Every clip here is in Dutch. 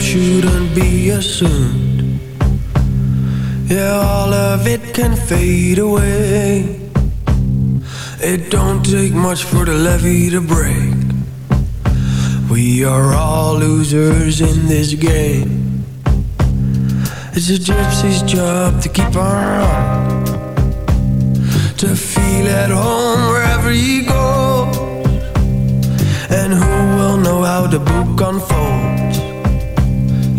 Shouldn't be assumed. Yeah, all of it can fade away. It don't take much for the levee to break. We are all losers in this game. It's a gypsy's job to keep on to feel at home wherever he goes. And who will know how the book unfolds?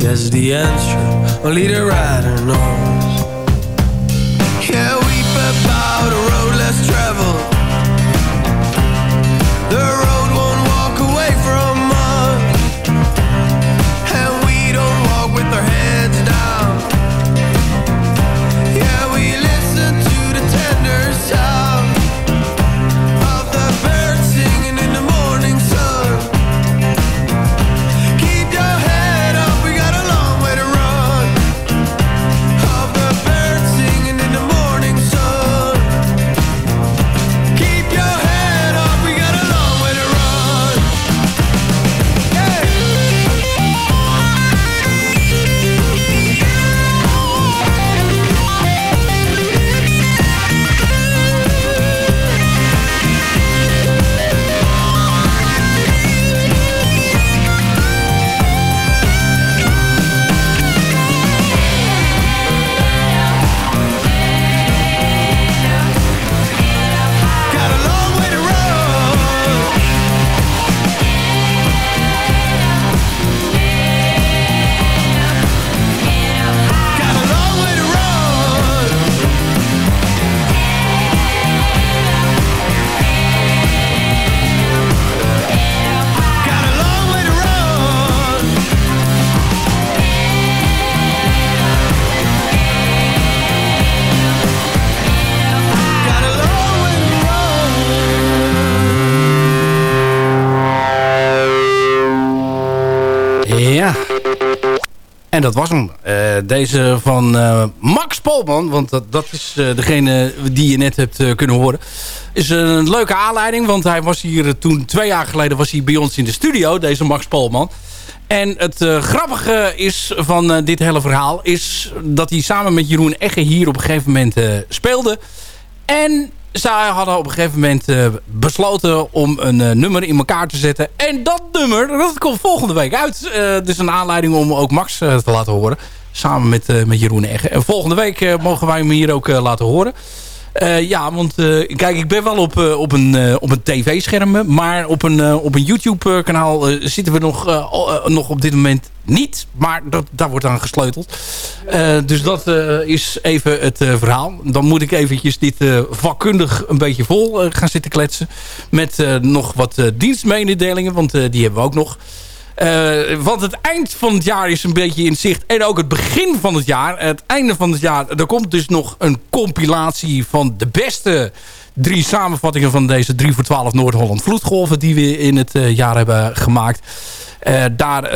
guess the answer only the rider, knows. Dat was hem. Uh, deze van uh, Max Polman, want dat, dat is uh, degene die je net hebt kunnen horen. Is een leuke aanleiding, want hij was hier toen twee jaar geleden was hij bij ons in de studio, deze Max Polman. En het grappige is van dit hele verhaal is dat hij samen met Jeroen Egge hier op een gegeven moment speelde. En zij hadden op een gegeven moment uh, besloten om een uh, nummer in elkaar te zetten. En dat nummer, dat komt volgende week uit. Uh, dus een aanleiding om ook Max te laten horen. Samen met, met Jeroen Egge. En volgende week mogen wij hem hier ook laten horen. Uh, ja, want uh, kijk, ik ben wel op, uh, op een, op een tv-scherm. Maar op een, op een YouTube-kanaal zitten we nog, nog op dit moment niet. Maar dat, daar wordt aan gesleuteld. dus dat is even het verhaal. Dan moet ik eventjes dit vakkundig een beetje vol gaan zitten kletsen. Met nog wat dienstmededelingen, want die hebben we ook nog. Uh, want het eind van het jaar is een beetje in zicht. En ook het begin van het jaar. Het einde van het jaar. Er komt dus nog een compilatie van de beste drie samenvattingen van deze 3 voor 12 Noord-Holland vloedgolven. Die we in het uh, jaar hebben gemaakt. Uh, daar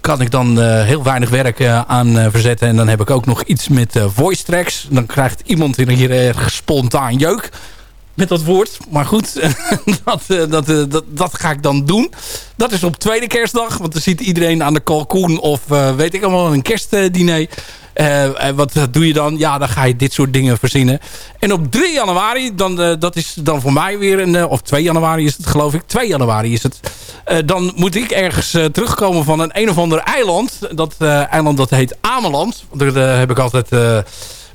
kan ik dan heel weinig werk aan verzetten. En dan heb ik ook nog iets met voice tracks. Dan krijgt iemand hier erg spontaan jeuk met dat woord. Maar goed, dat, eh, dat, eh, dat, dat ga ik dan doen. Dat is op tweede kerstdag. Want dan zit iedereen aan de kalkoen of uh, weet ik allemaal een kerstdiner. Uh, wat doe je dan? Ja, dan ga je dit soort dingen verzinnen. En op 3 januari, dan, dat is dan voor mij weer een... of 2 januari is het geloof ik. 2 januari is het. dan moet ik ergens terugkomen van een een of ander eiland. Dat eiland dat heet Ameland. Daar heb ik altijd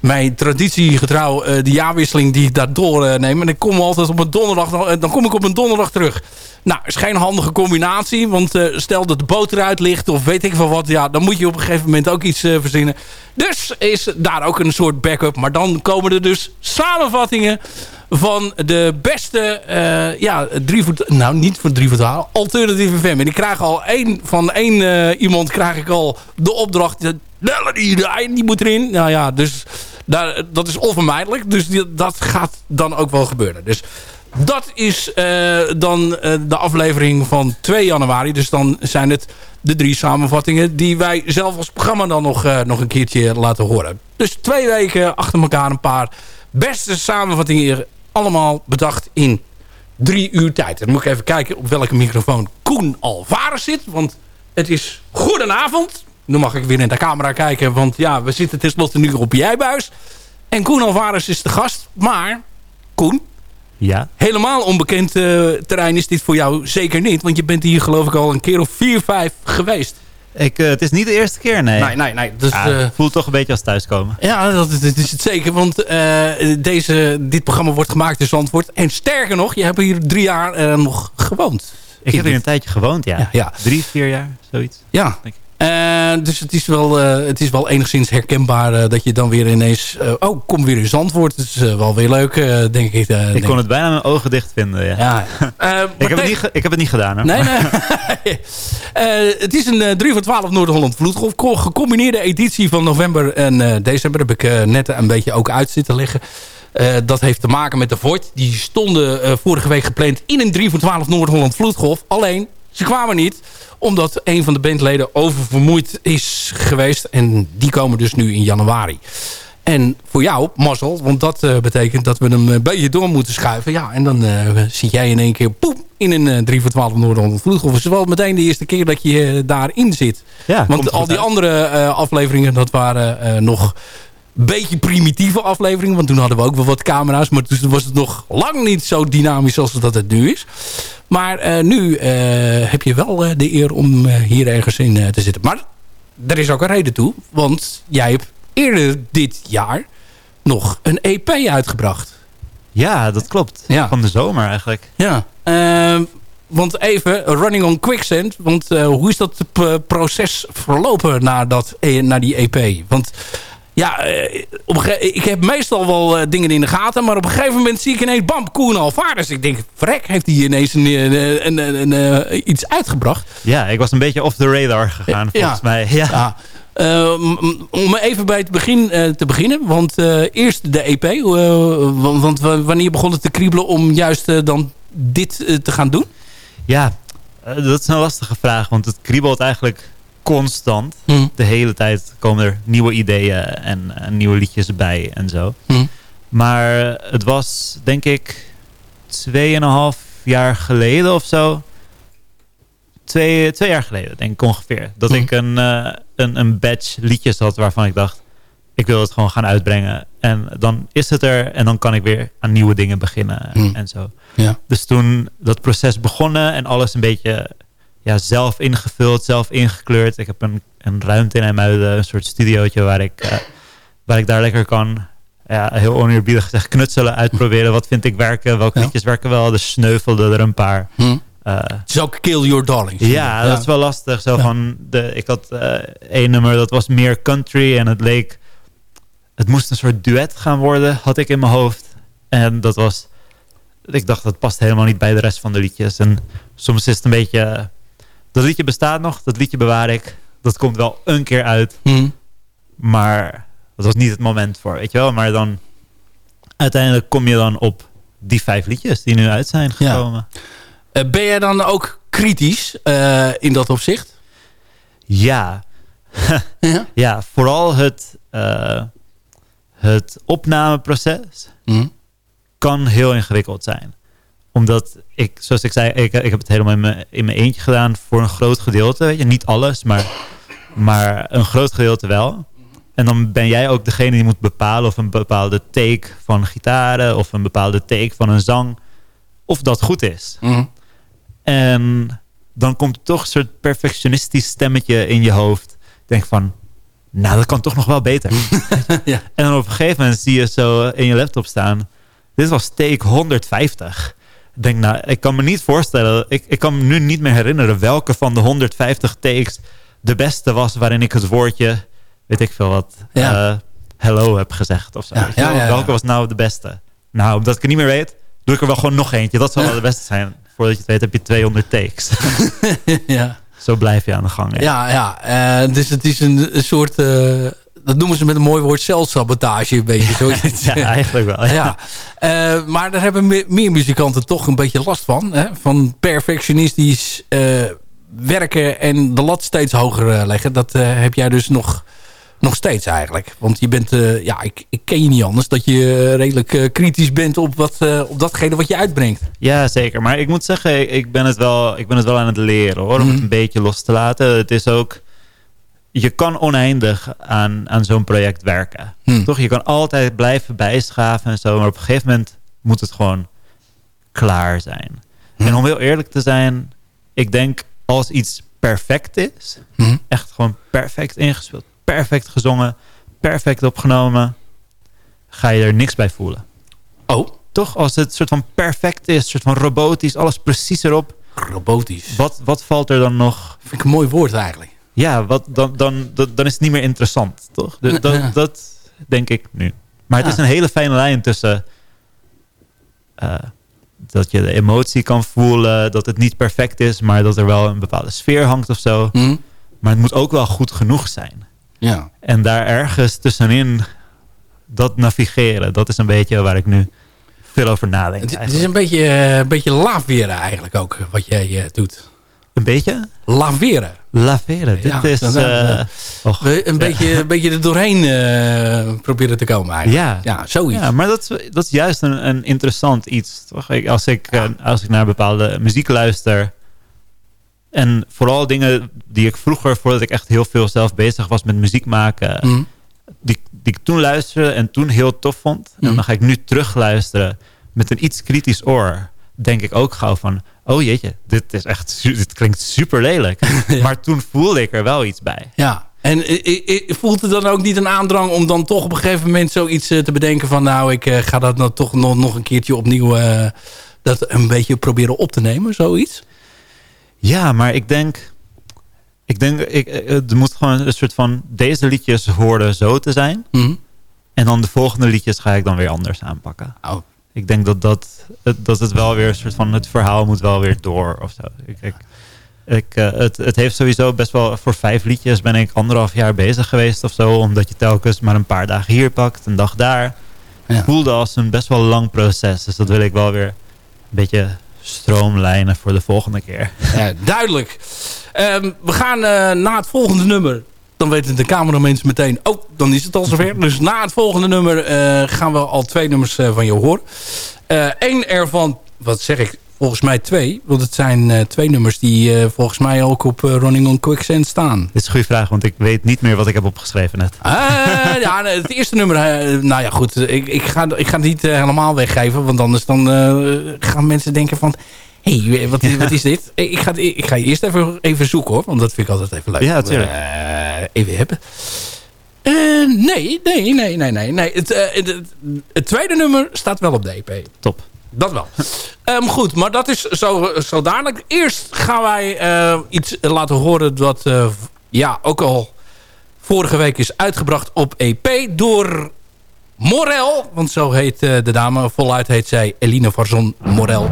mijn traditiegetrouw uh, de jaarwisseling die ik daardoor neem. En ik kom altijd op een donderdag, uh, dan kom ik op een donderdag terug. Nou, is geen handige combinatie. Want stel dat de boot eruit ligt of weet ik van wat. Ja, dan moet je op een gegeven moment ook iets verzinnen. Dus is daar ook een soort backup. Maar dan komen er dus samenvattingen van de beste, ja, drie voet, nou niet voor drie voet alternatieve FM. En ik krijg al één, van één iemand krijg ik al de opdracht, de, die moet erin. Nou ja, dus daar, dat is onvermijdelijk. Dus dat gaat dan ook wel gebeuren. Dus dat is uh, dan de aflevering van 2 januari. Dus dan zijn het de drie samenvattingen die wij zelf als programma dan nog, nog een keertje laten horen. Dus twee weken achter elkaar een paar beste samenvattingen allemaal bedacht in drie uur tijd. Dan moet ik even kijken op welke microfoon Koen Alvarez zit. Want het is goedenavond. Nu mag ik weer in de camera kijken. Want ja, we zitten tenslotte nu op Jijbuis. En Koen Alvarez is de gast. Maar, Koen, ja? helemaal onbekend uh, terrein is dit voor jou zeker niet. Want je bent hier geloof ik al een keer of vier, vijf geweest. Ik, uh, het is niet de eerste keer, nee. Nee, nee, nee. Dus, ja, uh, voelt toch een beetje als thuiskomen. Ja, dat, dat is het zeker. Want uh, deze, dit programma wordt gemaakt in Zandvoort. En sterker nog, je hebt hier drie jaar nog gewoond. Ik heb hier een tijdje gewoond, ja. ja, ja. Drie, vier jaar, zoiets. Ja, denk ik. Uh, dus het is, wel, uh, het is wel enigszins herkenbaar uh, dat je dan weer ineens... oh, kom weer in Zandvoort. Dat is wel weer leuk, denk ik. ik denk. kon het bijna mijn ogen dicht vinden, ja. ja. ik, heb het niet ik heb het niet gedaan, hoor. Nee, nee. het is een 3 voor 12 Noord-Holland Vloedgolf. Gecombineerde editie van november en december. Heb ik net een beetje ook uit zitten liggen. dat heeft te maken met de Voort. Die stonden vorige week gepland in een 3 voor 12 Noord-Holland Vloedgolf. Alleen, ze kwamen niet omdat een van de bandleden oververmoeid is geweest. En die komen dus nu in januari. En voor jou, Marcel, want dat uh, betekent dat we hem een beetje door moeten schuiven. Ja, en dan uh, zit jij in één keer poep, in een uh, 3 voor 12 Noord-Holland Vloedgolf. Het is wel meteen de eerste keer dat je daarin zit. Ja, want al die uit. andere afleveringen, dat waren nog beetje primitieve afleveringen. Want toen hadden we ook wel wat camera's. Maar toen was het nog lang niet zo dynamisch als dat het nu is. Maar uh, nu uh, heb je wel uh, de eer om hier ergens in te zitten. Maar er is ook een reden toe. Want jij hebt eerder dit jaar nog een EP uitgebracht. Ja, dat klopt. Ja. Van de zomer eigenlijk. Ja. Ehm, want even, Running on Quicksand. Want hoe is dat proces verlopen naar, dat, naar die EP? Want ja, eh, op ik heb meestal wel uh, dingen in de gaten. Maar op een gegeven moment zie ik ineens bam, Koen Alvarez. Ik denk, vrek, heeft hij ineens een, een, een, een, iets uitgebracht. Ja, ik was een beetje off the radar gegaan volgens ja. mij. Ja. ja. Uh, om even bij het begin uh, te beginnen. Want uh, eerst de EP. Want, want, wanneer begon het te kriebelen om juist dan dit te gaan doen? Ja, dat is een lastige vraag. Want het kriebelt eigenlijk constant. Hm. De hele tijd komen er nieuwe ideeën en, nieuwe liedjes bij en zo. Hm. Maar het was, denk ik, tweeënhalf jaar geleden of zo. Twee, twee jaar geleden, denk ik ongeveer. Dat hm. ik een, uh, een, een batch liedjes had waarvan ik dacht... ik wil het gewoon gaan uitbrengen. En dan is het er en dan kan ik weer aan nieuwe dingen beginnen en zo. Ja. Dus toen dat proces begonnen en alles een beetje ja, zelf ingevuld, zelf ingekleurd. Ik heb een, een ruimte in IJmuiden, een soort studiootje waar ik, uh, waar ik daar lekker kan, ja, heel oneerbiedig gezegd, knutselen, uitproberen. Wat vind ik werken, welke liedjes werken wel. Dus sneuvelde er een paar. Hm. Uh, het is ook Kill Your Darlings. Ja, dat is wel lastig. Zo van de, ik had uh, één nummer, dat was meer country en het leek... Het moest een soort duet gaan worden, had ik in mijn hoofd. En dat was... Ik dacht, dat past helemaal niet bij de rest van de liedjes. En soms is het een beetje dat liedje bestaat nog, dat liedje bewaar ik. Dat komt wel een keer uit. Hmm. Maar dat was niet het moment voor, weet je wel. Maar dan uiteindelijk kom je dan op die vijf liedjes die nu uit zijn gekomen. Eh, ben jij dan ook kritisch uh, in dat opzicht? Ja. ja? ja? vooral het, uh, het opnameproces hmm. kan heel ingewikkeld zijn omdat ik, zoals ik zei, ik, ik heb het helemaal in mijn, in mijn eentje gedaan voor een groot gedeelte. Weet je, niet alles, maar, maar een groot gedeelte wel. En dan ben jij ook degene die moet bepalen of een bepaalde take van gitaren of een bepaalde take van een zang, of dat goed is. Mhm. En dan komt er toch een soort perfectionistisch stemmetje in je hoofd. Denk van, nou dat kan toch nog wel beter. ja. En dan op een gegeven moment zie je zo in je laptop staan, dit was take 150 denk, nou, ik kan me niet voorstellen, ik, ik kan me nu niet meer herinneren welke van de 150 takes de beste was waarin ik het woordje, weet ik veel wat, ja. uh, hello heb gezegd of zo. Ja, welke was nou de beste? Nou, omdat ik het niet meer weet, doe ik er wel gewoon nog eentje. Dat zal wel de beste zijn. Voordat je het weet heb je 200 takes. ja. Zo blijf je aan de gang. Ja, ja. Uh, dus het is een, een soort... Uh, dat noemen ze met een mooi woord zelfsabotage. Een beetje, ja, eigenlijk wel. Ja. Uh, maar daar hebben meer muzikanten toch een beetje last van. Hè? Van perfectionistisch uh, werken en de lat steeds hoger uh, leggen. Dat heb jij dus nog, nog steeds eigenlijk. Want je bent, ja, ik, ik ken je niet anders. Dat je redelijk kritisch bent op, wat, op datgene wat je uitbrengt. Ja, zeker. Maar ik moet zeggen, ik ben het wel, ik ben het wel aan het leren hoor. Om het mhm. een beetje los te laten. Het is ook je kan oneindig aan, aan zo'n project werken. Hmm. Toch? Je kan altijd blijven bijschaven en zo. Maar op een gegeven moment moet het gewoon klaar zijn. Hmm. En om heel eerlijk te zijn, ik denk als iets perfect is, hmm. echt gewoon perfect ingespeeld, perfect gezongen, perfect opgenomen, ga je er niks bij voelen. Oh. Toch? Als het soort van perfect is, soort van robotisch, alles precies erop. Robotisch. Wat, wat valt er dan nog? Vind ik een mooi woord eigenlijk. Ja, wat, dan, dan, dan, is het niet meer interessant, toch? dat, dat denk ik nu. Maar het is een hele fijne lijn tussen... Uh, dat je de emotie kan voelen, dat het niet perfect is... maar dat er wel een bepaalde sfeer hangt of zo. Mhm. Maar het moet ook wel goed genoeg zijn. Ja. En daar ergens tussenin dat navigeren... dat is een beetje waar ik nu veel over nadenk. Het, is een beetje, uh, een beetje eigenlijk ook, wat jij uh, doet. Een beetje? Laveren. Laveren, dit is... Uh, een, beetje, een beetje er doorheen uh, proberen te komen eigenlijk. Ja, ja zoiets. Ja, maar dat, dat is juist een, een interessant iets. Toch? Als, ik, uh, als ik naar bepaalde muziek luister... en vooral dingen die ik vroeger... voordat ik echt heel veel zelf bezig was met muziek maken... Mm. Die, die ik toen luisterde en toen heel tof vond... en mhm. dan ga ik nu terugluisteren met een iets kritisch oor... denk ik ook gauw van oh jeetje, dit, is echt, dit klinkt super lelijk. Maar toen voelde ik er wel iets bij. Ja, en voelt het dan ook niet een aandrang om dan toch op een gegeven moment zoiets eh, te bedenken van... nou, ik eh, ga dat nou toch nog, nog een keertje opnieuw uh, dat een beetje proberen op te nemen, zoiets? Ja, maar ik denk... Ik denk, ik, er moet gewoon een soort van... Deze liedjes horen zo te zijn. Mhm. En dan de volgende liedjes ga ik dan weer anders aanpakken. Oh, ik denk dat, dat, dat het wel weer een soort van... het verhaal moet wel weer door of zo. Ik, ik, ik, uh, het, het heeft sowieso best wel... voor vijf liedjes ben ik anderhalf jaar bezig geweest of zo. Omdat je telkens maar een paar dagen hier pakt, een dag daar. Ja. voelde als een best wel lang proces. Dus dat wil ik wel weer een beetje stroomlijnen voor de volgende keer. Ja, duidelijk. Ehm, we gaan uh, na het volgende nummer. Dan weten de cameramensen meteen... Oh, dan is het al zover. Dus na het volgende nummer uh, gaan we al twee nummers uh, van je horen. Eén ervan, wat zeg ik, volgens mij twee. Want het zijn twee nummers die volgens mij ook op Running on Quicksand staan. Dit is een goede vraag, want ik weet niet meer wat ik heb opgeschreven net. ja, het eerste nummer... nou ja, goed. Ik, ik, ga, ik ga het niet helemaal weggeven. Want anders dan gaan mensen denken van hey, wat, wat, is dit? Ik ga, ik ga je eerst even, even zoeken hoor. Want dat vind ik altijd even leuk. Ja, natuurlijk. Uh, even hebben. Uh, nee, nee, nee, nee, nee. nee. Het, uh, het, het, tweede nummer staat wel op de EP. Top. Dat wel. um, goed, maar dat is zo, zo dadelijk. Eerst gaan wij iets laten horen dat ja, ook al vorige week is uitgebracht op EP door Morel. Want zo heet de dame. Voluit heet zij Eline Varzon Morel.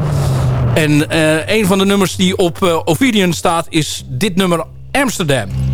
En uh, een van de nummers die op uh, Ovidian staat is dit nummer Amsterdam.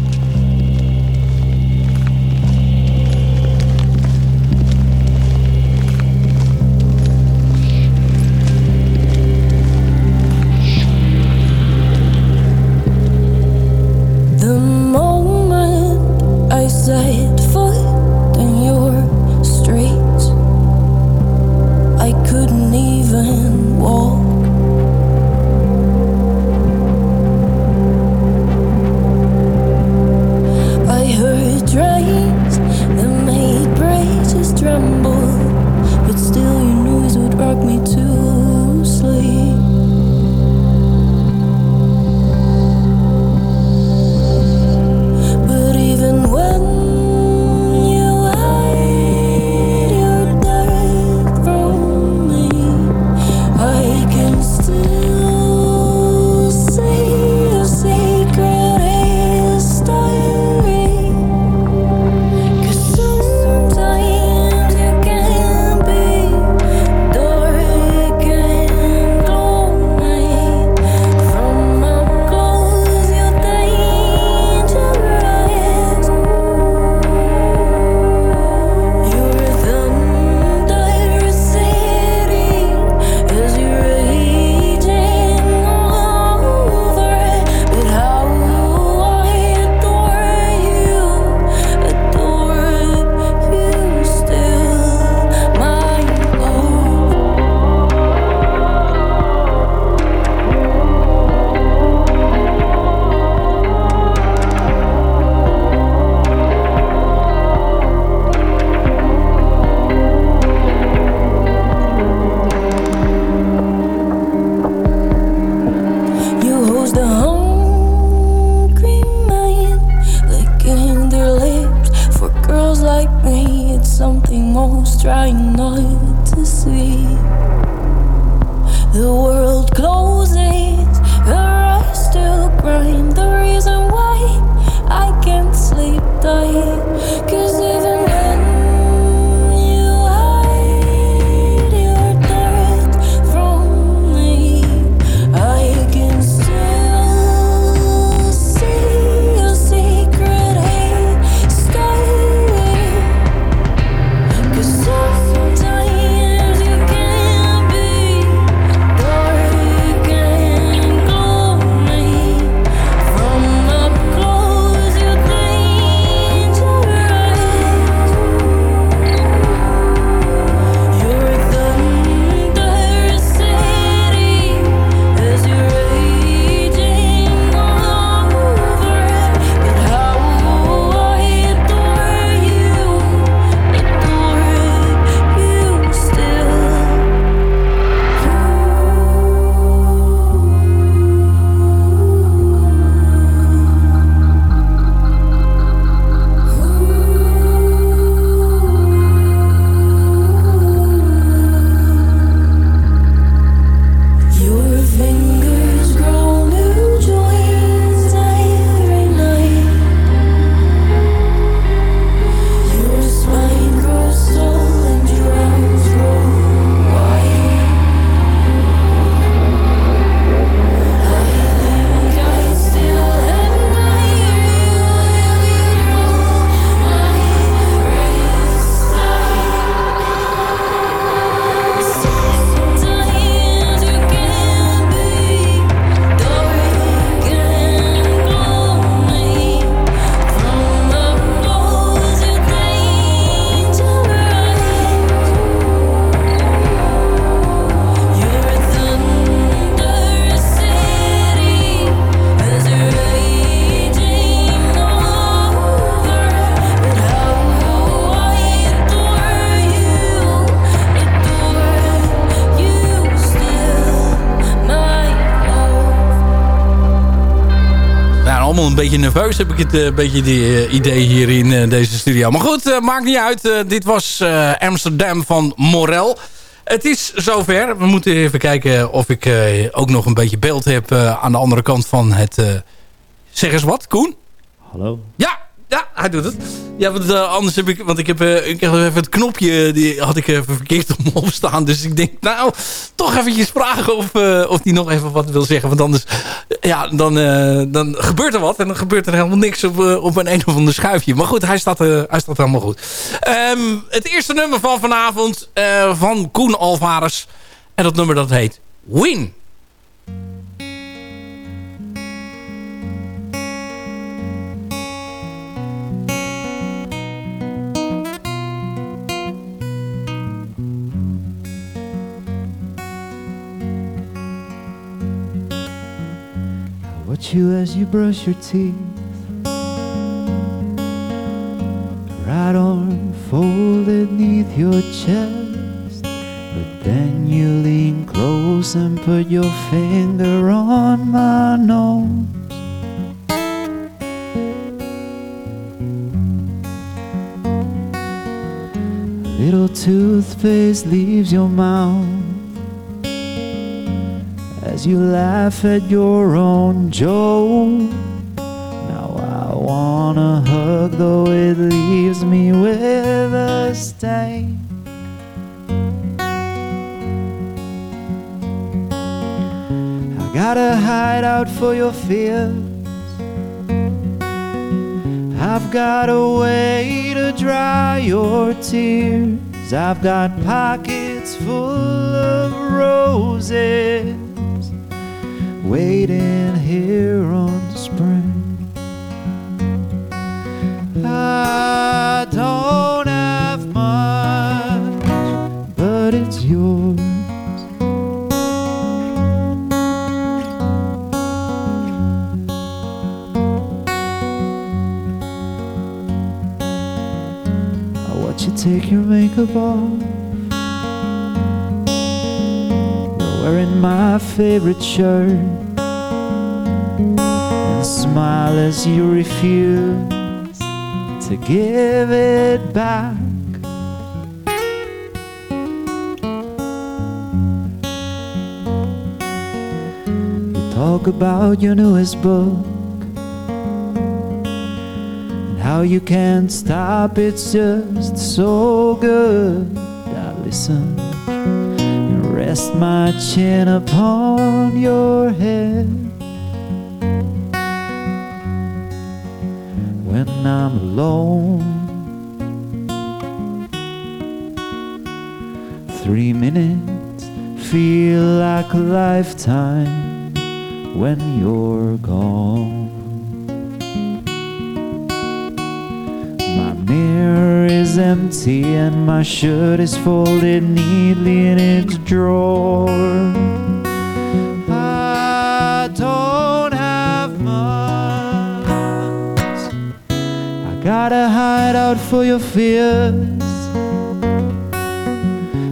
Nerveus, heb ik het een beetje die idee hier in deze studio. Maar goed, maakt niet uit. dit was Amsterdam van Morel. Het is zover. We moeten even kijken of ik ook nog een beetje beeld heb aan de andere kant van het... zeg eens wat, Koen? Hallo? Ja, ja, hij doet het. Ja, want uh, anders heb ik... Want ik heb, uh, ik heb even het knopje... Die had ik even verkeerd op staan. Dus ik denk, nou, toch eventjes vragen of, uh, of nog even wat wil zeggen. Want anders... Ja, dan, dan gebeurt er wat. En dan gebeurt er helemaal niks op, op een een of ander schuifje. Maar goed, hij staat, hij staat helemaal goed. Um, het eerste nummer van vanavond... van Koen Alvarez. En dat nummer dat heet Win. You as you brush your teeth. Right arm folded neath your chest. But then you lean close and put your finger on my nose. Little toothpaste leaves your mouth as you laugh at your own joke. Now I wanna hug, though it leaves me with a stain. I gotta hide out for your fears. I've got a way to dry your tears. I've got pockets full of roses waiting here on the spring. I don't have much, but it's yours. I watch you take your makeup off. wearing my favorite shirt as you refuse to give it back. You talk about your newest book and how you can't stop, it's just so good. I listen and rest my chin upon your head I'm alone. Three minutes feel like a lifetime when you're gone. My mirror is empty and my shirt is folded neatly in its drawer. I gotta hide out for your fears.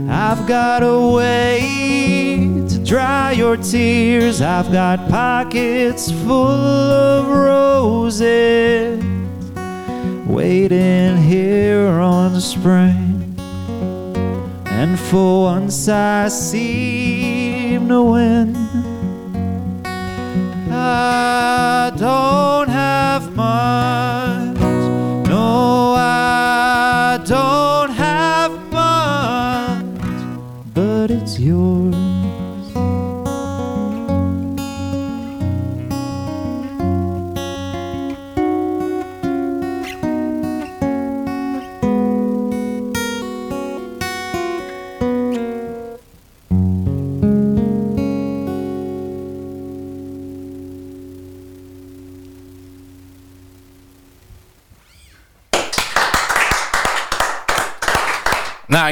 I've got a way to dry your tears. I've got pockets full of roses waiting here on spring. And for once I seem to win. I don't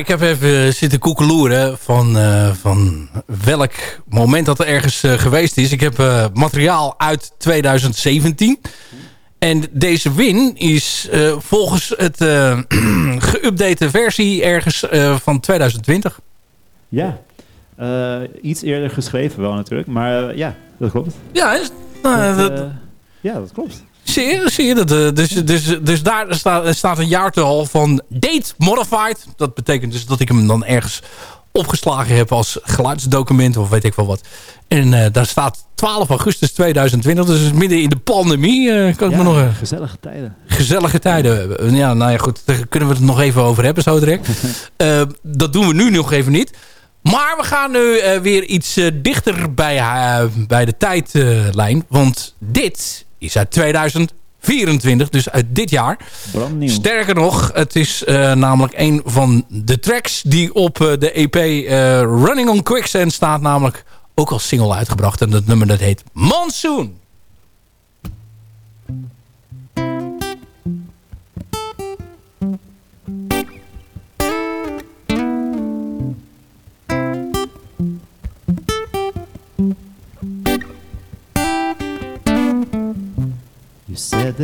ik heb even zitten koekeloeren van, uh, van welk moment dat er ergens uh, geweest is. Ik heb uh, materiaal uit 2017. En deze win is volgens het geüpdate versie ergens van 2020. Ja, iets eerder geschreven wel natuurlijk. Maar ja, dat klopt. Ja, nou, dat, Ja, dat klopt. Zie je, zie je dat? eh, Dus, dus, dus daar staat, staat een jaartal van Date Modified. Dat betekent dus dat ik hem dan ergens opgeslagen heb als geluidsdocument of weet ik wel wat. En eh, daar staat 12 augustus 2020, dus midden in de pandemie. eh, kan ik me nog gezellige tijden. gezellige tijden hebben. Ja, nou ja, goed, daar kunnen we het nog even over hebben zo direct. Dat doen we nu nog even niet. Maar we gaan nu weer iets dichter bij, bij de tijdlijn. want dit is uit 2024, dus uit dit jaar. Brandnieuw. Sterker nog, het is eh, namelijk een van de tracks die op eh, de EP eh, Running on Quicksand staat. Namelijk ook als single uitgebracht. En dat nummer dat heet Monsoon.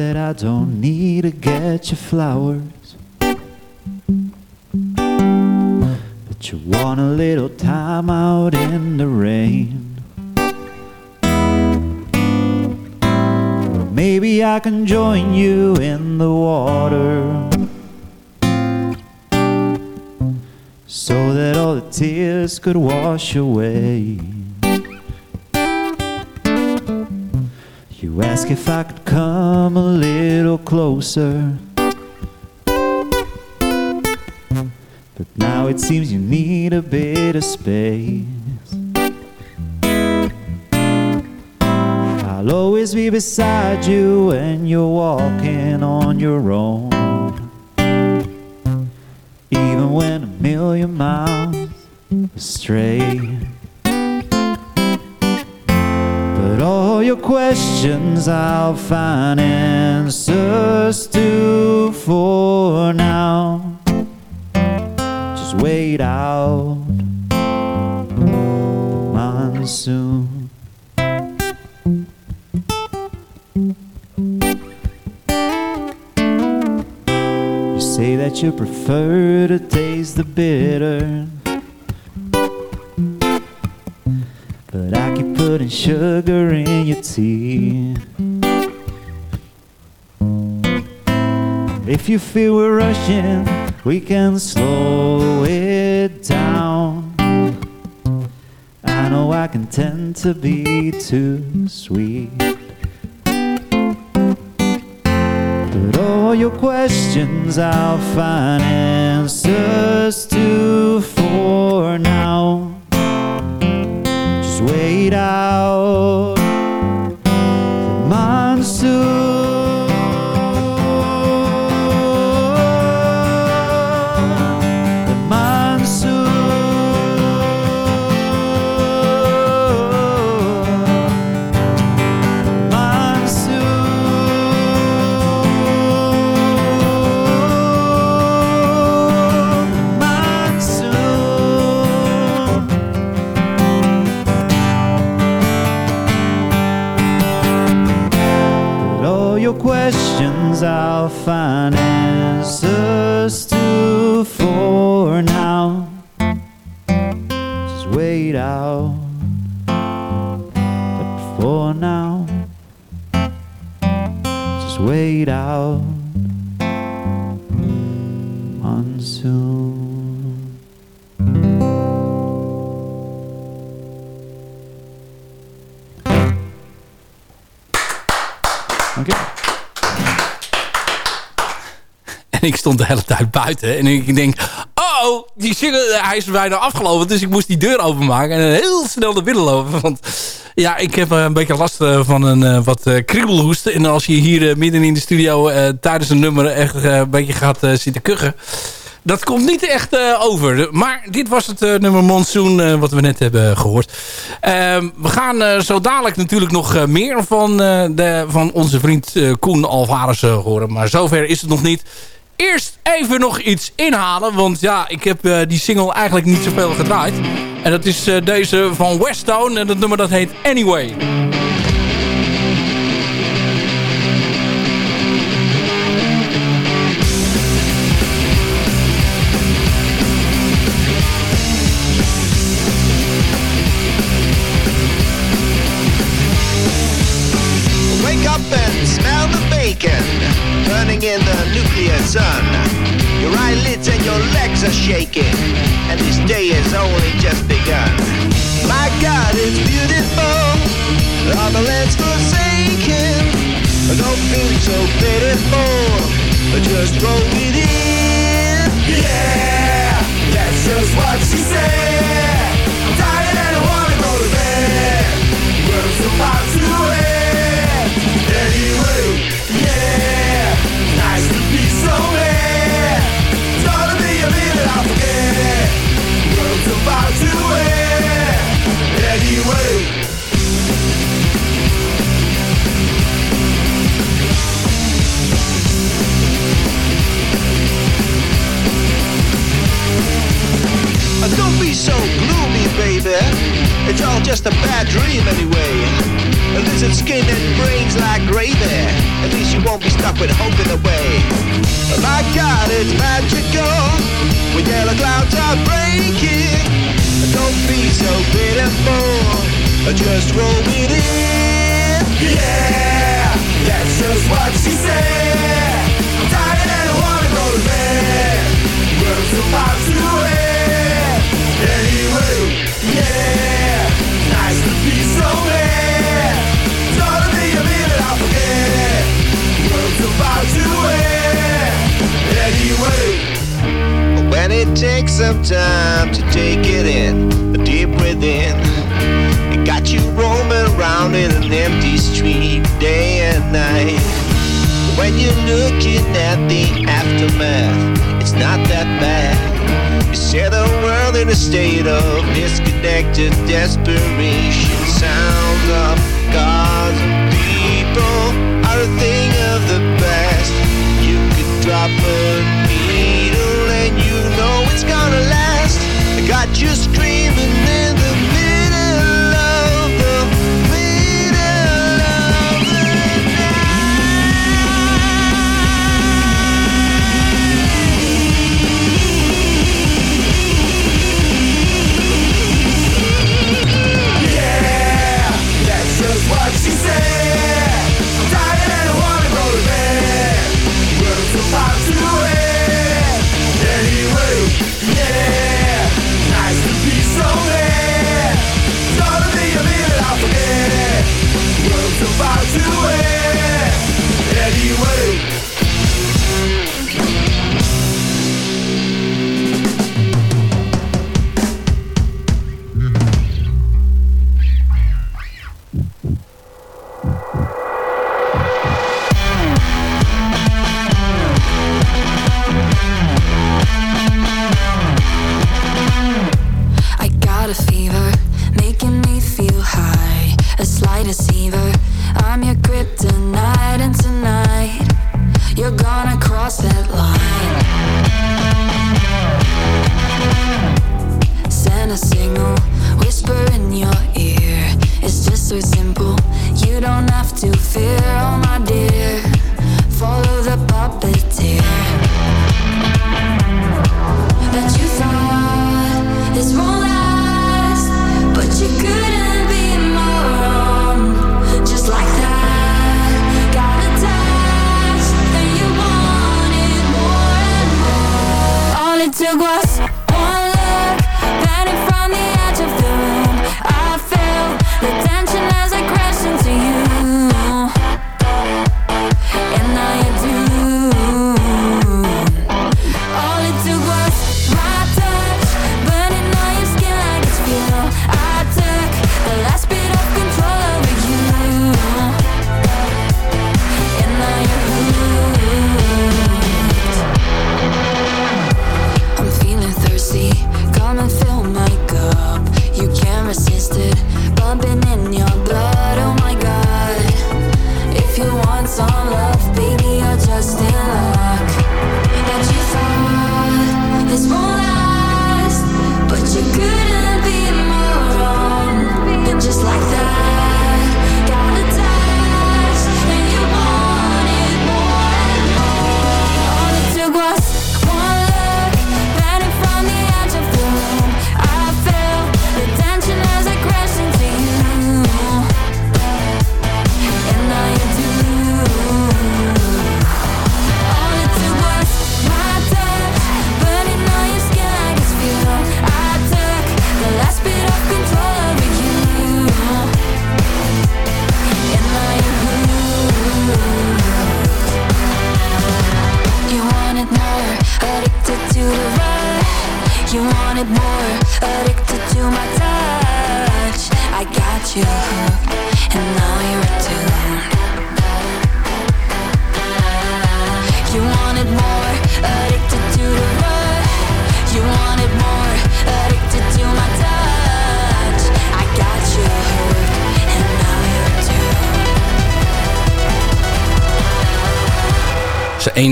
That I don't need to get you flowers. But you want a little time out in the rain. Maybe I can join you in the water. So that all the tears could wash away. Ask if I could come a little closer. But now it seems you need a bit of space. I'll always be beside you when you're walking on your own. Even when a million miles astray. Your questions I'll find answers to for now. Just wait out the monsoon. You say that you prefer to taste the bitter. But I keep putting sugar in your tea. If you feel we're rushing, we can slow it down. I know I can tend to be too sweet. But all your questions I'll find answers to for now mirar. Ik stond de hele tijd buiten. En ik denk, oh, die single, hij is bijna afgelopen. Dus ik moest die deur openmaken. En heel snel naar binnen lopen. Want ja, ik heb eh, een beetje last eh, van een eh, wat eh, kriebelhoest. En als je hier midden in de studio tijdens een nummer echt een beetje gaat zitten kuchen. Dat komt niet echt over. Maar dit was het nummer Monsoon wat we net hebben gehoord. Ehm, we gaan zo dadelijk natuurlijk nog meer van, de, van onze vriend Koen Alvarez horen. Maar zover is het nog niet. Eerst even nog iets inhalen. Want ja, ik heb eh, die single eigenlijk niet zoveel gedraaid. En dat is eh, deze van Westone. En dat nummer dat heet Anyway. Sun. Your eyelids and your legs are shaking, and this day has only just begun. My God, it's beautiful, all the land's forsaken. Don't feel so pitiful, just roll it in. Yeah, that's just what she said. I'm tired and I wanna go to bed. World's about Anyway. Don't be so gloomy, baby. It's all just a bad dream anyway. A lizard skin and brains like gravy. At least you won't be stuck with hope in the way. Uh, My God, it's magical. When yellow clouds are breaking. Don't be so pitiful. Just roll it in. Yeah, that's just what she said. I'm tired and I wanna go to bed. World's about to end. Anyway, some time to take it in, a deep within, it got you roaming around in an empty street day and night. When you're looking at the aftermath, it's not that bad. You see the world in a state of disconnected desperation. Sounds of cars and people are a thing of the past. You could drop a gonna last. I got you screaming you're gonna cross that line. Send a signal, whisper in your ear.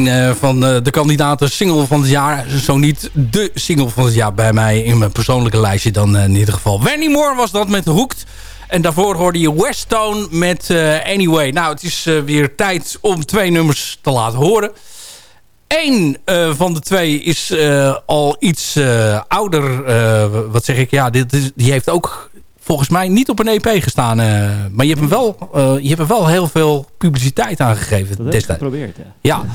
Eh, van eh, de kandidaten single van het jaar. Zo niet de single van het jaar bij mij in mijn persoonlijke lijstje dan eh, in ieder geval. Wendy Moore was dat met Hooked. En daarvoor hoorde je Westone met Anyway. Nou, het is weer tijd om twee nummers te laten horen. Eén van de twee is al iets ouder. wat zeg ik? Ja, dit is, die heeft ook volgens mij niet op een EP gestaan. eh, maar je hebt, hem wel, eh, je hebt er wel heel veel publiciteit aan gegeven Dat heb ik destijds. geprobeerd, ja. Ja.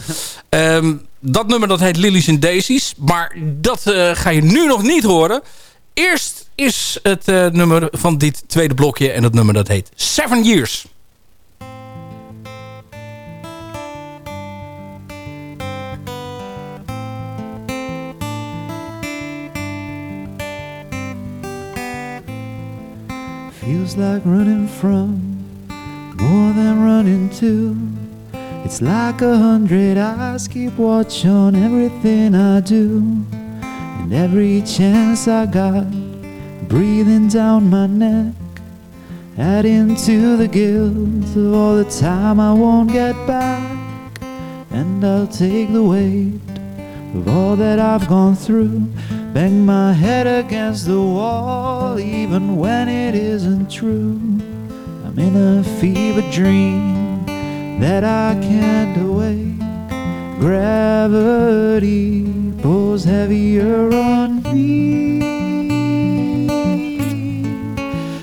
Ehm, dat nummer dat heet Lilies and Daisies. Maar dat eh, ga je nu nog niet horen. Eerst is het nummer van dit tweede blokje. En dat nummer dat heet Seven Years. Feels like running from more than running to. It's like a hundred eyes keep watch on everything I do. And every chance I got, breathing down my neck, adding to the guilt of all the time I won't get back. And I'll take the weight of all that I've gone through. Bang my head against the wall, even when it isn't true. I'm in a fever dream that I can't awake. Gravity pulls heavier on me.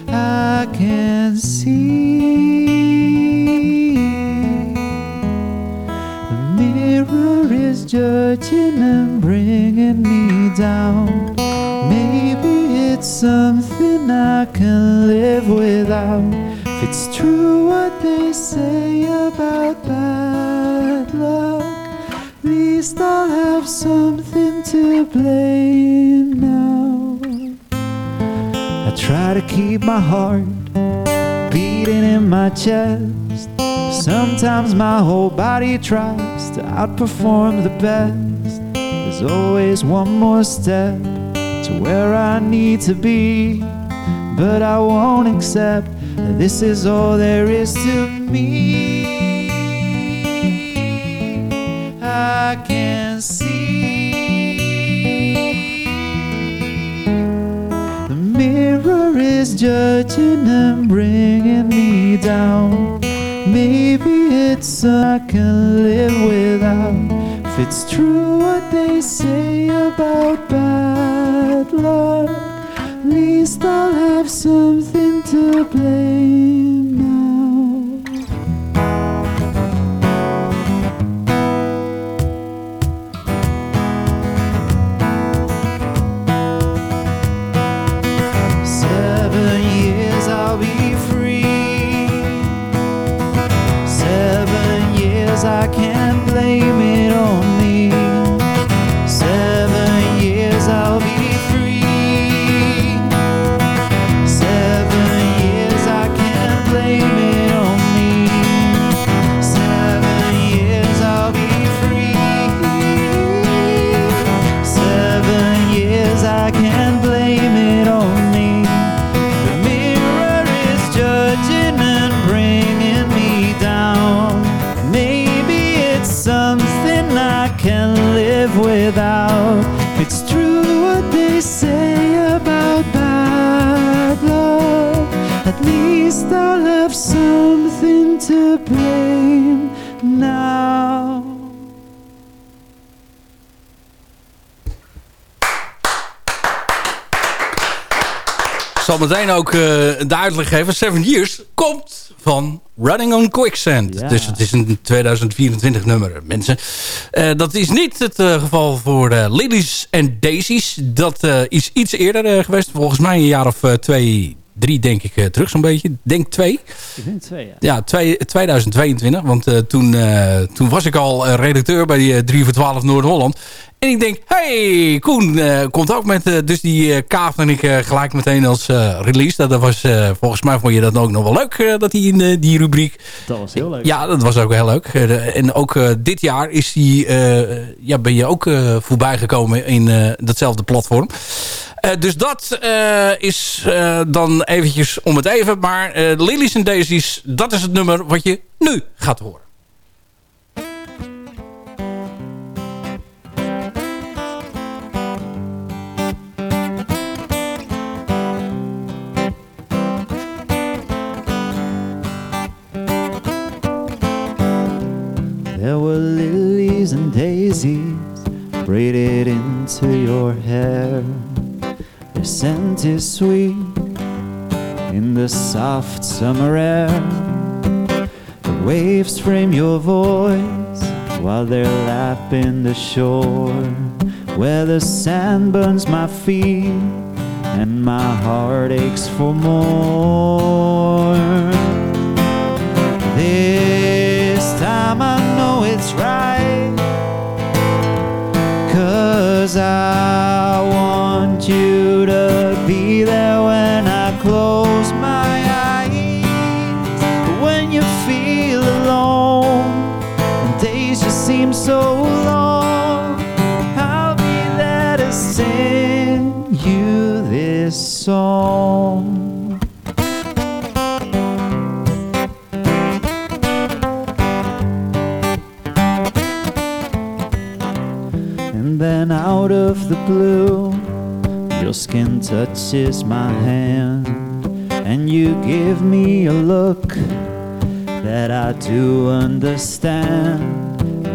I can't see the mirror is judging and bringing me down. Maybe it's something I can live without. If it's true what they say about bad luck, at least I'll have something to blame now. I try to keep my heart beating in my chest. Sometimes my whole body tries to outperform the best. There's always one more step to where I need to be. But I won't accept that this is all there is to me. I can see the mirror is judging and bringing me down. Maybe it's I can live without. If it's true what they say about bad luck, at least I'll have something to blame meteen ook eh, de uitleg geven. Seven Years komt van Running on Quicksand. Ja. Dus het is een 2024 nummer, mensen. Eh, dat is niet het eh, geval voor Lilies and Daisies. Dat is iets eerder geweest. Volgens mij een jaar of twee drie denk ik terug zo'n beetje. Denk twee. Ik denk twee, ja. Ja, twee, 2022. Want toen, toen was ik al redacteur bij die 3 voor 12 Noord-Holland. En ik denk, hey, Koen komt ook met... dus die uh, kaafde ik gelijk meteen als release. Dat, was, volgens mij vond je dat ook nog wel leuk, dat hij in die rubriek... Dat was heel leuk. Ja, dat was ook heel leuk. en ook dit jaar is die, ja, ben je ook voorbij gekomen in datzelfde platform. Dus dat is dan eventjes om het even. Maar Lilies en Daisies, dat is het nummer wat je nu gaat horen. Is sweet in the soft summer air. The waves frame your voice while they're lapping the shore. Where the sand burns my feet and my heart aches for more. This time I know it's right. Cause I song. And then out of the blue, your skin touches my hand, and you give me a look that I do understand.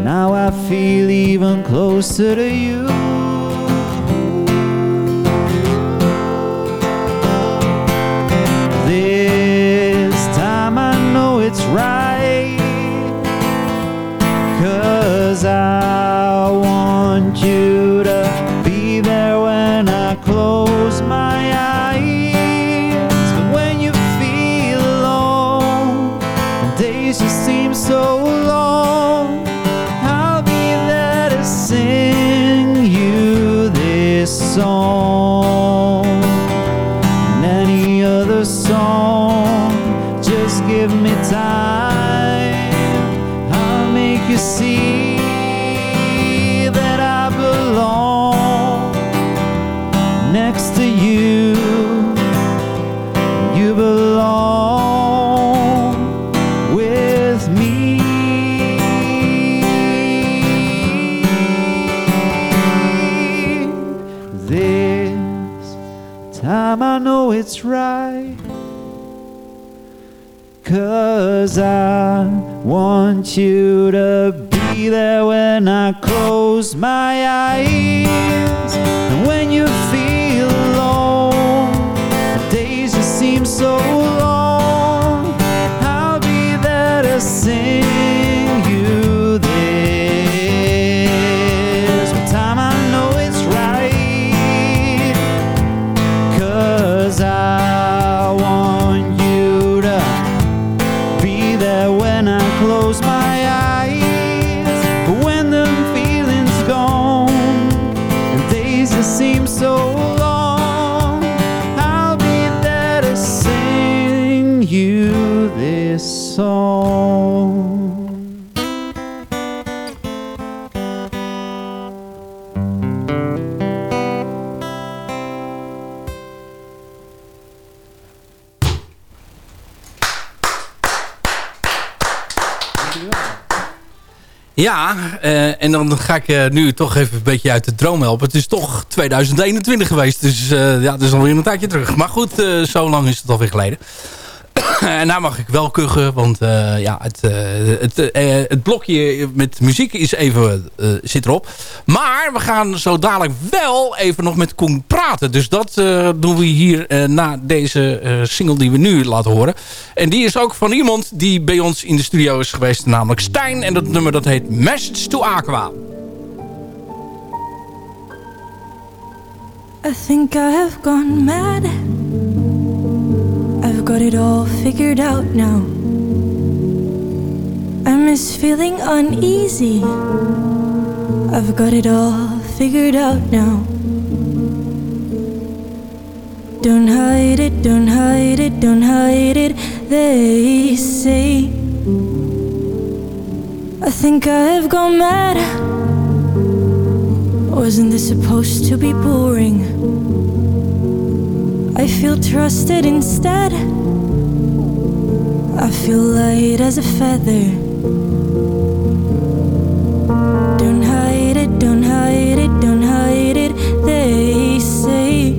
Now I feel even closer to you. It's right. Cause I want you want you to be there when I close my Ja, eh, en dan ga ik eh, nu toch even een beetje uit de droom helpen. Het is toch 2021 geweest, dus uh, ja, dat is alweer een tijdje terug. Maar goed, zo lang is het alweer geleden. en nou mag ik wel kuchen, want eh, ja, het, eh, het, eh, het blokje met muziek is even, zit erop. Maar we gaan zo dadelijk wel even nog met Koen praten. Dus dat doen we hier na deze single die we nu laten horen. En die is ook van iemand die bij ons in de studio is geweest, namelijk Stijn. En dat nummer dat heet Message to Aqua. I think I have gone mad. Got it all figured out now. I miss feeling uneasy. I've got it all figured out now. Don't hide it, don't hide it, don't hide it, they say. I think I've gone mad. Wasn't this supposed to be boring? I feel trusted instead. I feel light as a feather. Don't hide it, don't hide it, don't hide it, they say.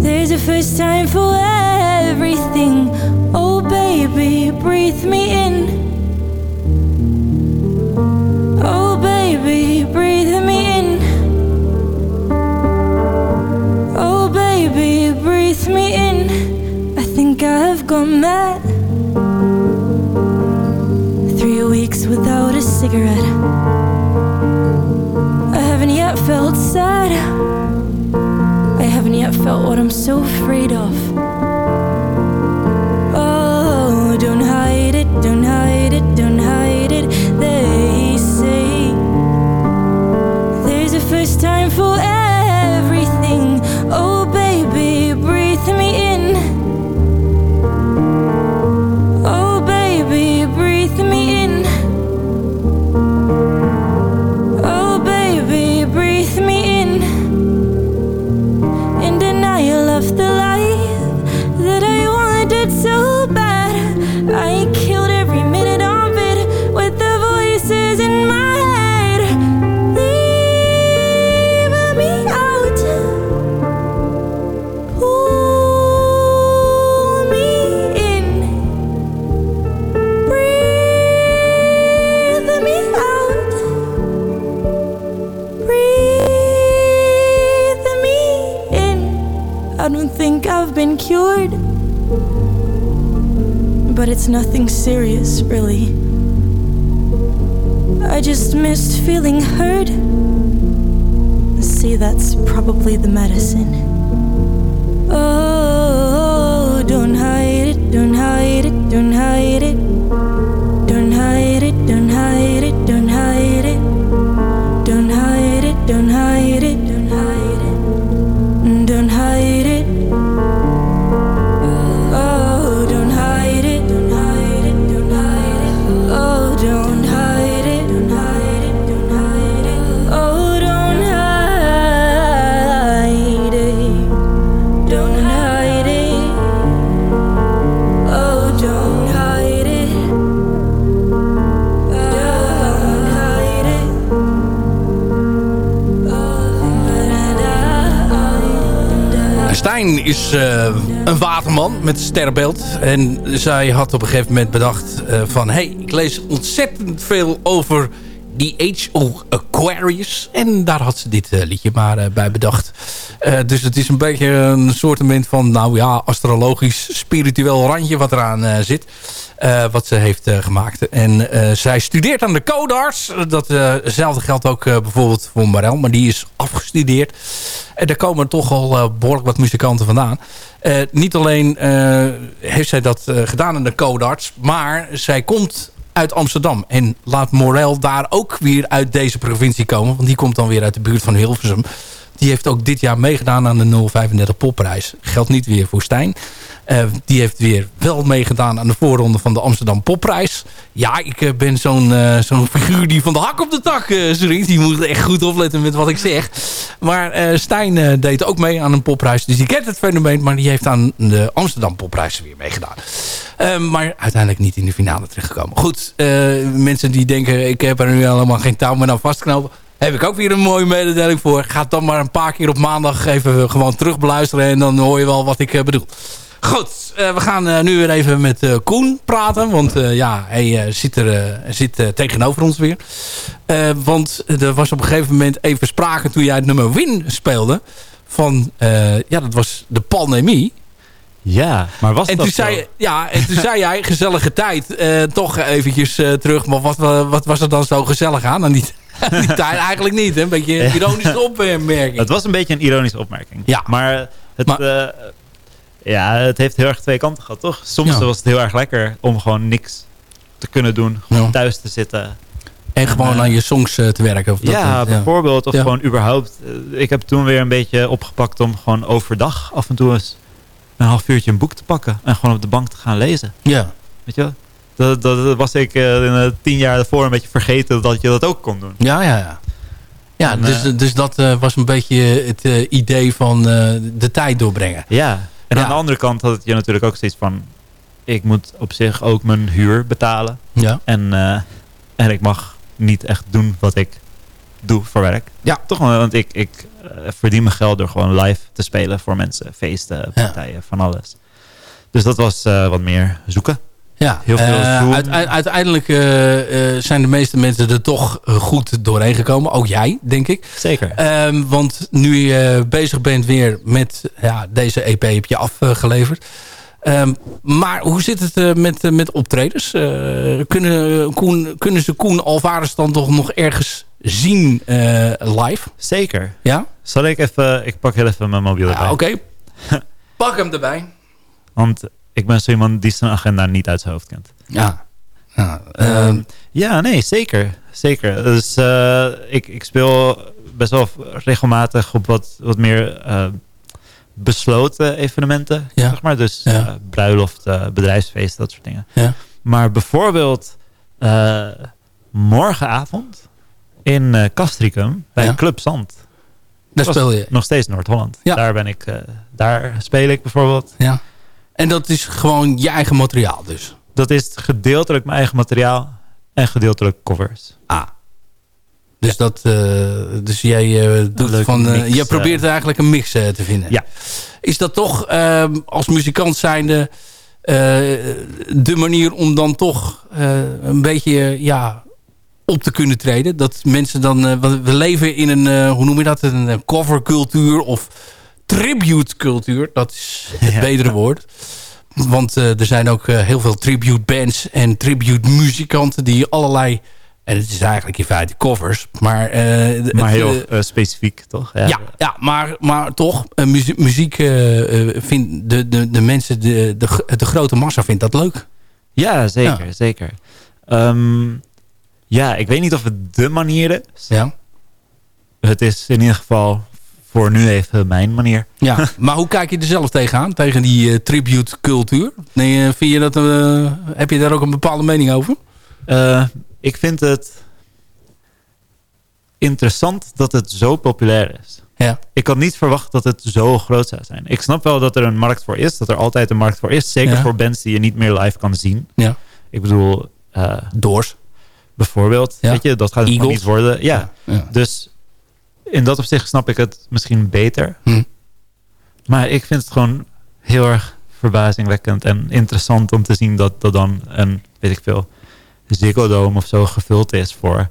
There's a first time for everything. Oh, baby, breathe me in. I've gone mad. Three weeks without a cigarette. I haven't yet felt sad. I haven't yet felt what I'm so afraid of. Oh, don't hide it, don't hide it, don't hide it. They say there's a first time for been cured. But it's nothing serious, really. I just missed feeling heard. See, that's probably the medicine. Oh, don't hide it, don't hide it, don't hide it. Stijn is eh, een waterman met sterrenbeeld. En zij had op een gegeven moment bedacht eh, van... hé, hey, ik lees ontzettend veel over The Age of Aquarius. En daar had ze dit eh, liedje maar eh, bij bedacht. Eh, dus het is een beetje een soort van... nou ja, astrologisch, spiritueel randje wat eraan zit. wat ze heeft gemaakt. En zij studeert aan de Codarts. Datzelfde geldt ook bijvoorbeeld voor Marel. Maar die is afgestudeerd. En daar komen toch al eh, behoorlijk wat muzikanten vandaan. Niet alleen heeft zij dat gedaan aan de Codarts. Maar zij komt uit Amsterdam. En laat Morel daar ook weer uit deze provincie komen. Want die komt dan weer uit de buurt van Hilversum. Die heeft ook dit jaar meegedaan aan de 035 popprijs. Geldt niet weer voor Stijn. Eh, die heeft weer wel meegedaan aan de voorronde van de Amsterdam Popprijs. Ja, ik eh, ben zo'n eh, zo'n figuur die van de hak op de tak uh. Die moet echt goed opletten met wat ik zeg. Maar Stijn deed ook mee aan een popprijs. Dus die kent het fenomeen. Maar die heeft aan de Amsterdam Popprijs weer meegedaan. Maar uiteindelijk niet in de finale terechtgekomen. Goed, mensen die denken... ik heb er nu helemaal geen touw meer aan vastknopen heb ik ook weer een mooie mededeling voor. Ga dan maar een paar keer op maandag even gewoon terug beluisteren. En dan hoor je wel wat ik bedoel. Goed, eh, we gaan eh, nu weer even met eh, Koen praten. Want ja, hij zit, er, zit tegenover ons weer. Want er was op een gegeven moment even sprake toen jij het nummer Win speelde. Van, ja, dat was de pandemie. Ja, maar was En dat toen, zo? zei, ja, en toen zei jij, gezellige tijd, toch eventjes terug. Maar wat, wat was er dan zo gezellig aan? aan die, tijd eigenlijk niet, hè? Een beetje een ironische opmerking. Het was een beetje een ironische opmerking. Ja. Maar het... Maar- Ja, het heeft heel erg twee kanten gehad, toch? Soms Ja. was het heel erg lekker om gewoon niks te kunnen doen. Gewoon thuis te zitten. En gewoon eh, aan je songs eh, te werken. Of dat, ja, bijvoorbeeld. Of gewoon überhaupt. eh, Ik heb toen weer een beetje opgepakt om gewoon overdag af en toe eens een half uurtje een boek te pakken. En gewoon op de bank te gaan lezen. Ja. Weet je wel? Dat, dat, dat was ik in tien jaar daarvoor een beetje vergeten dat je dat ook kon doen. Ja, ja, ja. Ja, En, dus, dus dat was een beetje het idee van de tijd doorbrengen. Ja. En Ja. aan de andere kant had je natuurlijk ook steeds van... Ik moet op zich ook mijn huur betalen. Ja. En, eh, en ik mag niet echt doen wat ik doe voor werk. Ja. Toch wel, want ik, ik eh, verdien mijn geld door gewoon live te spelen voor mensen. Feesten, partijen, van alles. Dus dat was eh, wat meer zoeken. Ja, Heel veel eh, uiteindelijk eh, eh, zijn de meeste mensen er toch goed doorheen gekomen. Ook jij, denk ik. Zeker. Ehm, want nu je bezig bent weer met ja, deze EP heb je afgeleverd. Ehm, maar hoe zit het met, met optredens? Kunnen, Koen, kunnen ze Koen Alvarez dan toch nog ergens zien live? Zeker. Ja? Zal ik even... Ik pak heel even mijn mobiel erbij. Ja, Oké. Pak hem erbij. Want ik ben zo iemand die zijn agenda niet uit zijn hoofd kent. Ja. Ja, Ehm, ehm, ja, nee, zeker. Zeker. Dus eh, ik, ik speel best wel regelmatig op wat, wat meer eh, besloten evenementen. Ja. Zeg maar. Dus Ja. eh, bruiloft, bedrijfsfeest, dat soort dingen. Ja. Maar bijvoorbeeld morgenavond in Castricum bij. Club Zand. Daar speel je. Nog steeds Noord-Holland. Ja. Daar ben ik, daar speel ik bijvoorbeeld. Ja. En dat is gewoon je eigen materiaal dus? Dat is gedeeltelijk mijn eigen materiaal en gedeeltelijk covers. Ah. Dus, dat, eh, dus jij, eh, doet van, eh, mix, jij probeert eh. eigenlijk een mix eh, te vinden. Ja. Is dat toch ehm, als muzikant zijnde eh, de manier om dan toch eh, een beetje ja, op te kunnen treden? Dat mensen dan... eh, want we leven in een, eh, hoe noem je dat? Een eh, covercultuur of tribute cultuur. Dat is het Ja. betere woord. Want eh, er zijn ook eh, heel veel tribute bands en tribute muzikanten die allerlei... En het is eigenlijk in feite covers. Maar, eh, Maar heel specifiek, toch? ja, ja, maar, maar toch, muziek, muziek vindt de, de, de mensen, de, de, de grote massa vindt dat leuk. Ja, zeker, zeker. Ehm, ja, ik weet niet of het de manier is. Ja. Het is in ieder geval voor nu even mijn manier. Ja, maar hoe kijk je er zelf tegenaan? Tegen die eh, tribute cultuur? Nee, eh, vind je dat, eh, heb je daar ook een bepaalde mening over? Eh, ik vind het interessant dat het zo populair is. Ja. Ik had niet verwacht dat het zo groot zou zijn. Ik snap wel dat er een markt voor is. Dat er altijd een markt voor is. Zeker Ja. voor bands die je niet meer live kan zien. Ja. Ik bedoel... eh, Doors. Bijvoorbeeld. Ja. Weet je, dat gaat het niet worden. Ja. Dus in dat opzicht snap ik het misschien beter. Hm. Maar ik vind het gewoon heel erg verbazingwekkend en interessant om te zien dat dat dan een, weet ik veel, Ziggo Dome of zo gevuld is voor,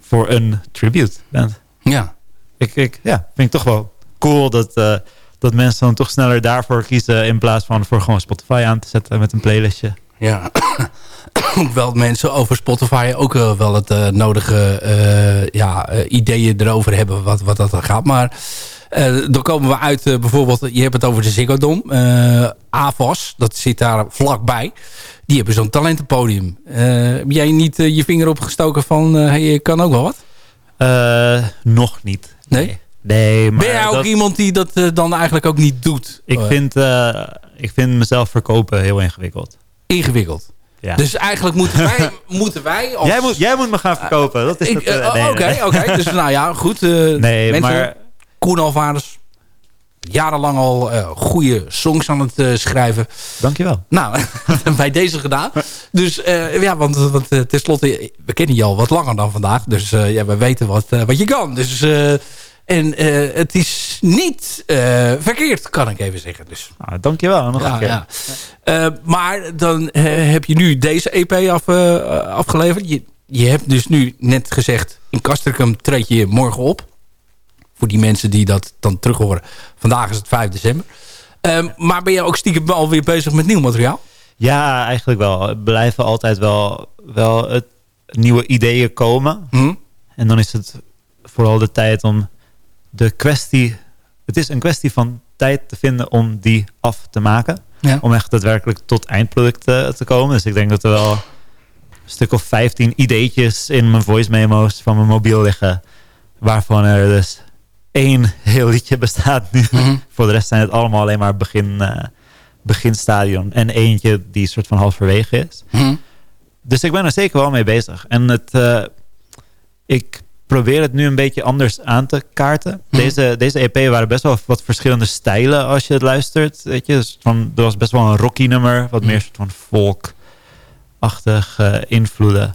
voor een tribute band. Ja. Ik, ik ja, vind ik toch wel cool dat, eh, dat mensen dan toch sneller daarvoor kiezen in plaats van voor gewoon Spotify aan te zetten met een playlistje. Ja. Hoewel mensen over Spotify ook eh, wel het eh, nodige eh, ja, ideeën erover hebben wat, wat dat dan gaat. Maar dan komen we uit bijvoorbeeld, je hebt het over de Ziggo Dome. Eh, AVAS, dat zit daar vlakbij. Die hebben zo'n talentenpodium. Heb jij niet je vinger opgestoken van, hey, ik kan ook wel wat? Nog niet. Nee? Nee, maar ben jij ook dat- iemand die dat dan eigenlijk ook niet doet? Ik Eh, vind, ik vind mezelf verkopen heel ingewikkeld. Ingewikkeld. Ja. Dus eigenlijk moeten wij, moeten wij als... jij, moet, jij moet me gaan verkopen. Dat is Ik- het, nee, Oké. Dus nou ja, goed. eh, Nee, mensen, maar- Koen Alvarez. Jarenlang al eh goede songs aan het eh, schrijven. Dankjewel. Nou, bij deze gedaan. Dus ja, want, want tenslotte, we kennen je al wat langer dan vandaag. Dus ja, we weten wat, wat je kan. Dus, en eh, het is niet eh, verkeerd, kan ik even zeggen. Dus, Nou, dankjewel. Nog ja, een ja. Eh, maar dan heb je nu deze EP af, afgeleverd. Je, je hebt dus nu net gezegd... in Castricum treed je morgen op. Voor die mensen die dat dan terug horen. Vandaag is het 5 december. Ehm, maar ben je ook stiekem alweer bezig met nieuw materiaal? Ja, eigenlijk wel. Er blijven altijd wel, wel het, nieuwe ideeën komen. Hm? En dan is het vooral de tijd om de kwestie... Het is een kwestie van tijd te vinden om die af te maken. Ja. Om echt daadwerkelijk tot eindproduct eh, te komen. Dus ik denk dat er wel een stuk of 15 ideetjes in mijn voice memo's van mijn mobiel liggen. Waarvan er dus één heel liedje bestaat nu. Mhm. Voor de rest zijn het allemaal alleen maar begin, eh, beginstadion. En eentje die soort van halverwege is. Hm. Dus ik ben er zeker wel mee bezig. En het, eh, ik probeer het nu een beetje anders aan te kaarten. Mhm. Deze, deze EP waren best wel wat verschillende stijlen als je het luistert. Weet je? Dus van, er was best wel een rocky nummer. Wat meer soort van folk-achtig eh, invloeden.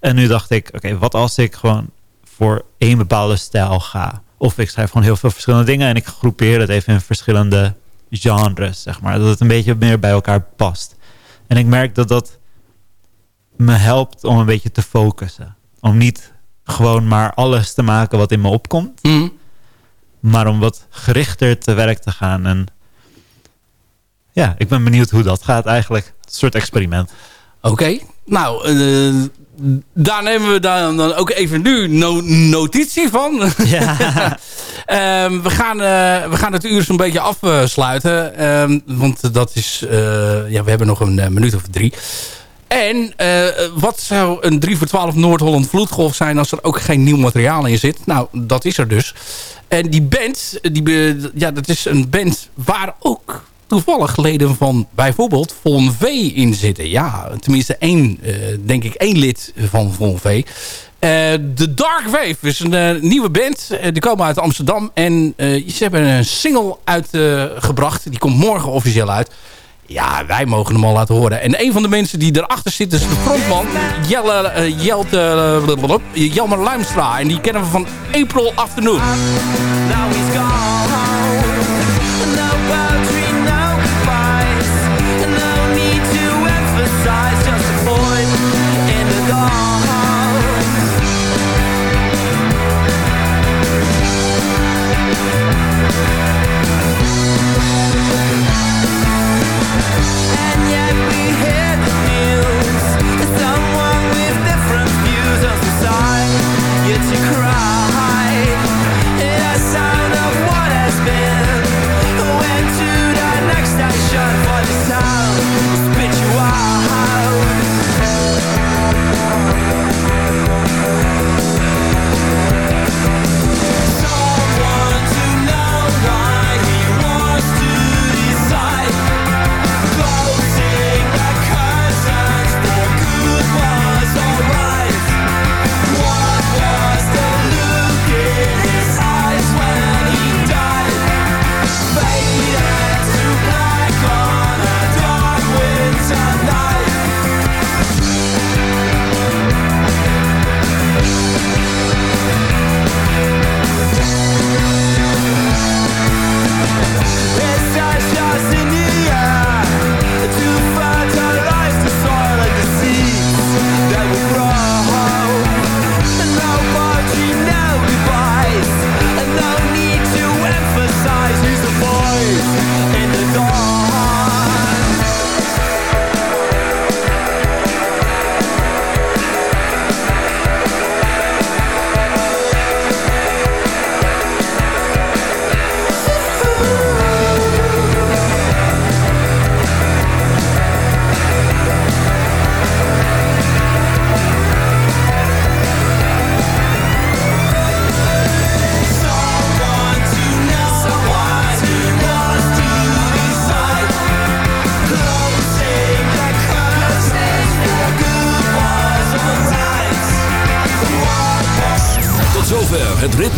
En nu dacht ik, oké, wat als ik gewoon voor één bepaalde stijl ga? Of ik schrijf gewoon heel veel verschillende dingen en ik groepeer het even in verschillende genres, zeg maar. Dat het een beetje meer bij elkaar past. En ik merk dat dat me helpt om een beetje te focussen. Om niet gewoon maar alles te maken wat in me opkomt. Hm. Maar om wat gerichter te werk te gaan. En ja, ik ben benieuwd hoe dat gaat eigenlijk. Een soort experiment. Oké, nou, eh, daar nemen we dan, dan ook even nu no- notitie van. Ja. Ehm, we, gaan, eh, we gaan het uur zo'n beetje afsluiten. Ehm, want dat is... eh, ja, we hebben nog een minuut of drie. En eh, wat zou een 3 voor 12 Noord-Holland vloedgolf zijn... als er ook geen nieuw materiaal in zit? Nou, dat is er dus. En die band, die, ja, dat is een band waar ook toevallig leden van bijvoorbeeld Von V in zitten. Ja, tenminste één, eh, denk ik één lid van Von V. Eh, De Dark Wave is een nieuwe band. Die komen uit Amsterdam. En ze hebben een single uitgebracht. die komt morgen officieel uit. Ja, wij mogen hem al laten horen. En een van de mensen die erachter zit is de frontman. Jelle, eh, Jelte, blablabla, Jelmer Luimstra. En die kennen we van April Afternoon. Now he's gone.